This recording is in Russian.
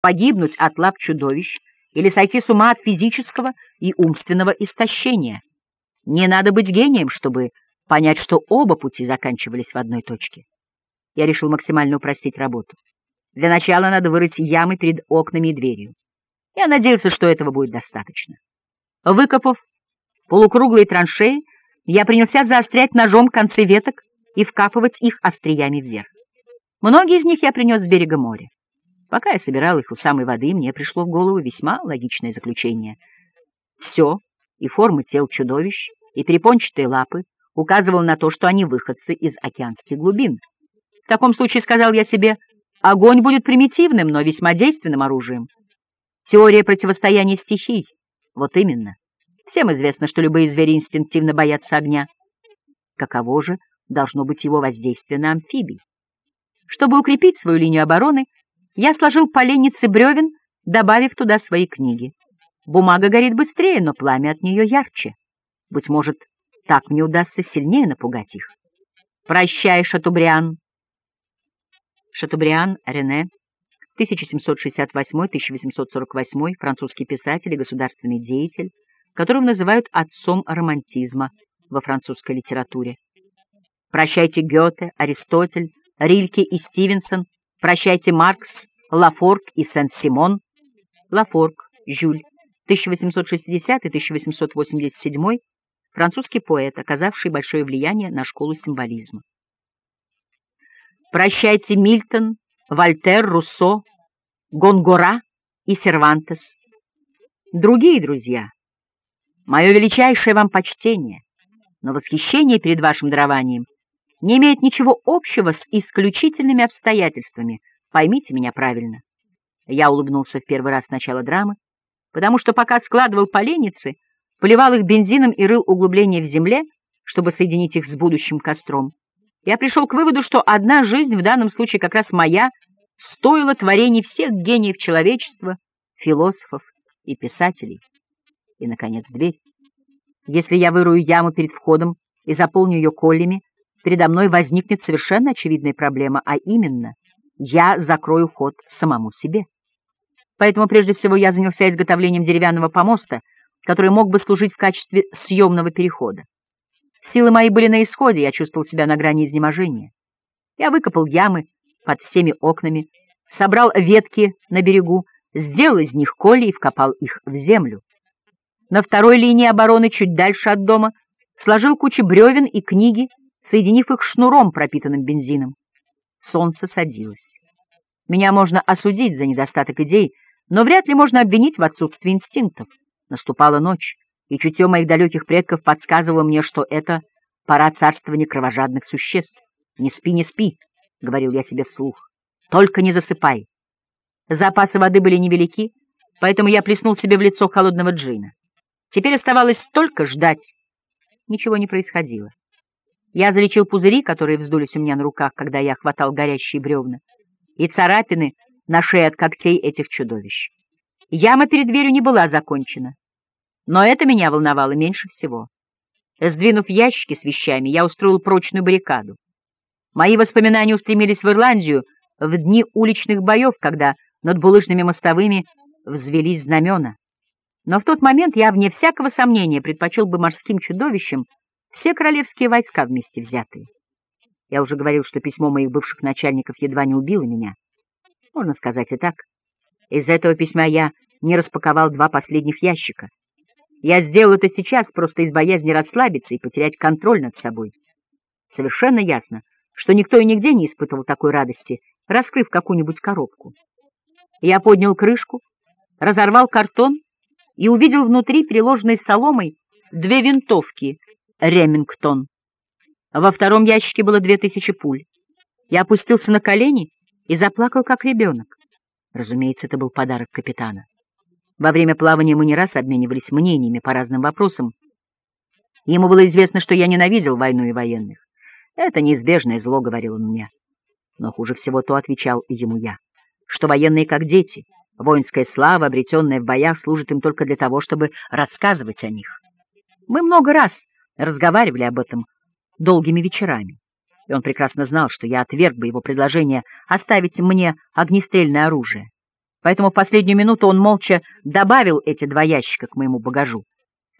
погибнуть от лап чудовищ или сойти с ума от физического и умственного истощения. Не надо быть гением, чтобы понять, что оба пути заканчивались в одной точке. Я решил максимально упростить работу. Для начала надо вырыть ямы перед окнами и дверью. Я надеялся, что этого будет достаточно. Выкопав полукруглые траншеи, я принялся заострять ножом концы веток и вкапывать их остриями вверх. Многие из них я принес с берега моря. Пока я собирал их у самой воды, мне пришло в голову весьма логичное заключение. Все, и формы тел чудовищ, и перепончатые лапы, указывал на то, что они выходцы из океанских глубин. В таком случае, сказал я себе, огонь будет примитивным, но весьма действенным оружием. Теория противостояния стихий. Вот именно. Всем известно, что любые звери инстинктивно боятся огня. Каково же должно быть его воздействие на амфибий? Чтобы укрепить свою линию обороны, я сложил поленницы бревен, добавив туда свои книги. Бумага горит быстрее, но пламя от нее ярче. Быть может, так мне удастся сильнее напугать их. Прощай, Шатубриан. Шатубриан Рене, 1768-1848, французский писатель и государственный деятель, которого называют отцом романтизма во французской литературе. Прощайте Гёте, Аристотель, Рильке и Стивенсон, прощайте Маркс, Лафорг и Сен-Симон. Лафорг, Жюль, 1860-1887, французский поэт, оказавший большое влияние на школу символизма. Прощайте Мильтон, Вольтер, Руссо, Гонгора и Сервантес. Другие друзья, мое величайшее вам почтение, но восхищение перед вашим дарованием не имеет ничего общего с исключительными обстоятельствами, поймите меня правильно. Я улыбнулся в первый раз с начала драмы, потому что пока складывал поленницы, поливал их бензином и рыл углубления в земле, чтобы соединить их с будущим костром, я пришел к выводу, что одна жизнь, в данном случае как раз моя, стоила творений всех гениев человечества, философов и писателей. И, наконец, дверь. Если я вырую яму перед входом и заполню ее коллями, передо мной возникнет совершенно очевидная проблема, а именно, я закрою ход самому себе. Поэтому прежде всего я занялся изготовлением деревянного помоста, который мог бы служить в качестве съемного перехода. Силы мои были на исходе, я чувствовал себя на грани изнеможения. Я выкопал ямы под всеми окнами, собрал ветки на берегу, сделал из них коли и вкопал их в землю. На второй линии обороны, чуть дальше от дома, сложил кучу бревен и книги, соединив их шнуром, пропитанным бензином. Солнце садилось. Меня можно осудить за недостаток идей, но вряд ли можно обвинить в отсутствии инстинктов. Наступала ночь и чутье моих далеких предков подсказывало мне, что это пора царствования кровожадных существ. «Не спи, не спи», — говорил я себе вслух, — «только не засыпай». Запасы воды были невелики, поэтому я плеснул себе в лицо холодного джина. Теперь оставалось только ждать. Ничего не происходило. Я залечил пузыри, которые вздулись у меня на руках, когда я хватал горящие бревна, и царапины на шее от когтей этих чудовищ. Яма перед дверью не была закончена. Но это меня волновало меньше всего. Сдвинув ящики с вещами, я устроил прочную баррикаду. Мои воспоминания устремились в Ирландию в дни уличных боев, когда над булыжными мостовыми взвелись знамена. Но в тот момент я, вне всякого сомнения, предпочел бы морским чудовищам все королевские войска вместе взятые. Я уже говорил, что письмо моих бывших начальников едва не убило меня. Можно сказать и так. Из этого письма я не распаковал два последних ящика. Я сделал это сейчас просто из боязни расслабиться и потерять контроль над собой. Совершенно ясно, что никто и нигде не испытывал такой радости, раскрыв какую-нибудь коробку. Я поднял крышку, разорвал картон и увидел внутри, приложенной соломой, две винтовки «Ремингтон». Во втором ящике было две тысячи пуль. Я опустился на колени и заплакал, как ребенок. Разумеется, это был подарок капитана. Во время плавания мы не раз обменивались мнениями по разным вопросам. Ему было известно, что я ненавидел войну и военных. Это неизбежное зло, говорил он мне. Но хуже всего то, отвечал ему я, что военные как дети, воинская слава, обретенная в боях, служит им только для того, чтобы рассказывать о них. Мы много раз разговаривали об этом долгими вечерами, и он прекрасно знал, что я отверг бы его предложение оставить мне огнестрельное оружие. Поэтому в последнюю минуту он молча добавил эти два ящика к моему багажу.